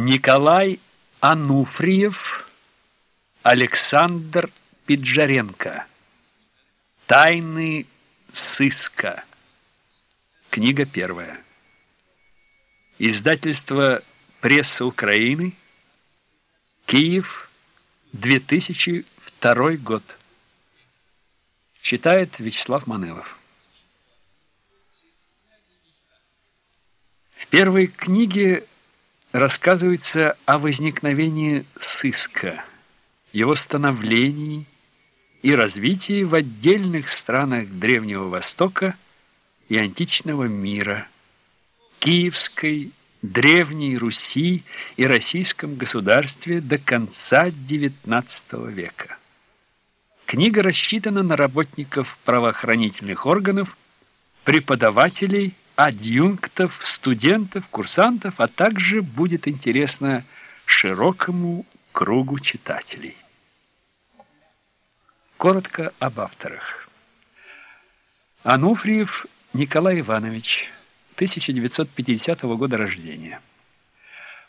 Николай Ануфриев, Александр Пиджаренко. Тайны сыска. Книга первая. Издательство «Пресса Украины», Киев, 2002 год. Читает Вячеслав Манылов. В первой книге рассказывается о возникновении сыска, его становлении и развитии в отдельных странах Древнего Востока и античного мира, Киевской, Древней Руси и российском государстве до конца XIX века. Книга рассчитана на работников правоохранительных органов, преподавателей, адъюнктов, студентов, курсантов, а также будет интересно широкому кругу читателей. Коротко об авторах. Ануфриев Николай Иванович, 1950 года рождения.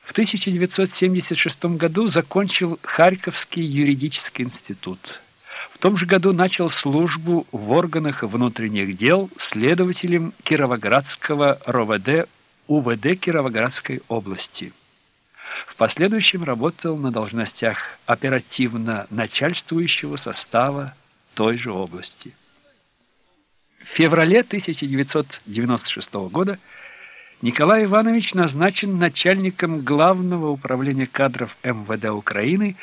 В 1976 году закончил Харьковский юридический институт. В том же году начал службу в органах внутренних дел следователем Кировоградского РОВД УВД Кировоградской области. В последующем работал на должностях оперативно начальствующего состава той же области. В феврале 1996 года Николай Иванович назначен начальником Главного управления кадров МВД Украины,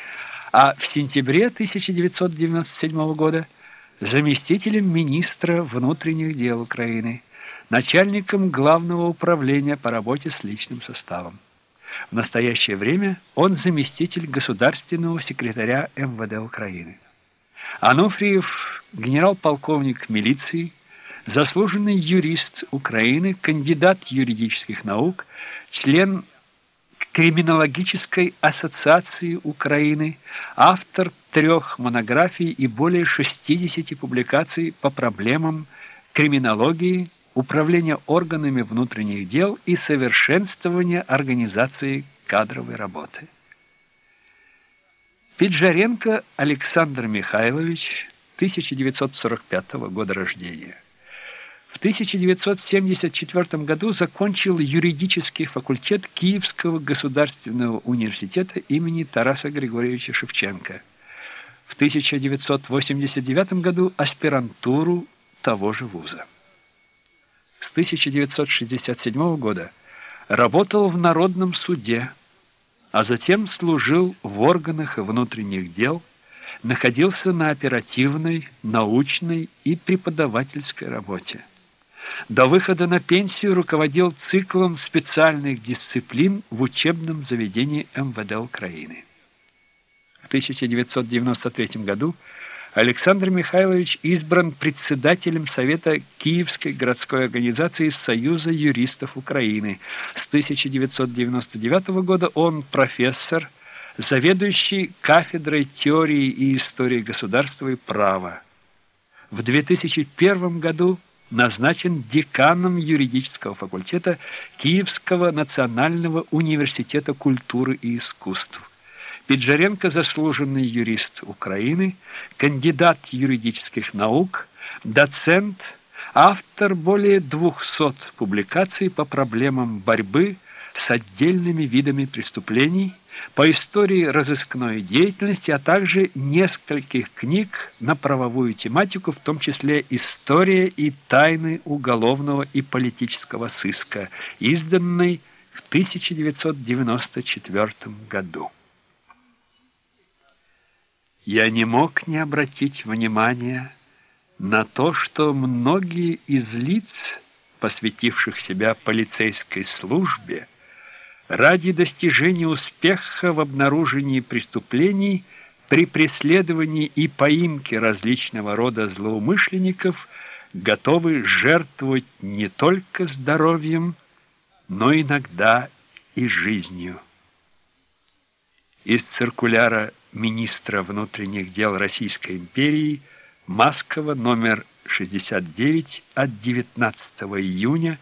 а в сентябре 1997 года заместителем министра внутренних дел Украины, начальником Главного управления по работе с личным составом. В настоящее время он заместитель государственного секретаря МВД Украины. Ануфриев, генерал-полковник милиции, заслуженный юрист Украины, кандидат юридических наук, член Криминологической ассоциации Украины, автор трех монографий и более 60 публикаций по проблемам криминологии, управления органами внутренних дел и совершенствования организации кадровой работы. Пиджаренко Александр Михайлович, 1945 года рождения. В 1974 году закончил юридический факультет Киевского государственного университета имени Тараса Григорьевича Шевченко. В 1989 году аспирантуру того же вуза. С 1967 года работал в Народном суде, а затем служил в органах внутренних дел, находился на оперативной, научной и преподавательской работе. До выхода на пенсию руководил циклом специальных дисциплин в учебном заведении МВД Украины. В 1993 году Александр Михайлович избран председателем Совета Киевской городской организации Союза юристов Украины. С 1999 года он профессор, заведующий кафедрой теории и истории государства и права. В 2001 году назначен деканом юридического факультета Киевского национального университета культуры и искусств. Пиджаренко – заслуженный юрист Украины, кандидат юридических наук, доцент, автор более 200 публикаций по проблемам борьбы с отдельными видами преступлений – по истории разыскной деятельности, а также нескольких книг на правовую тематику, в том числе «История и тайны уголовного и политического сыска», изданной в 1994 году. Я не мог не обратить внимания на то, что многие из лиц, посвятивших себя полицейской службе, ради достижения успеха в обнаружении преступлений при преследовании и поимке различного рода злоумышленников готовы жертвовать не только здоровьем, но иногда и жизнью. Из циркуляра министра внутренних дел Российской империи Маскова номер 69 от 19 июня 19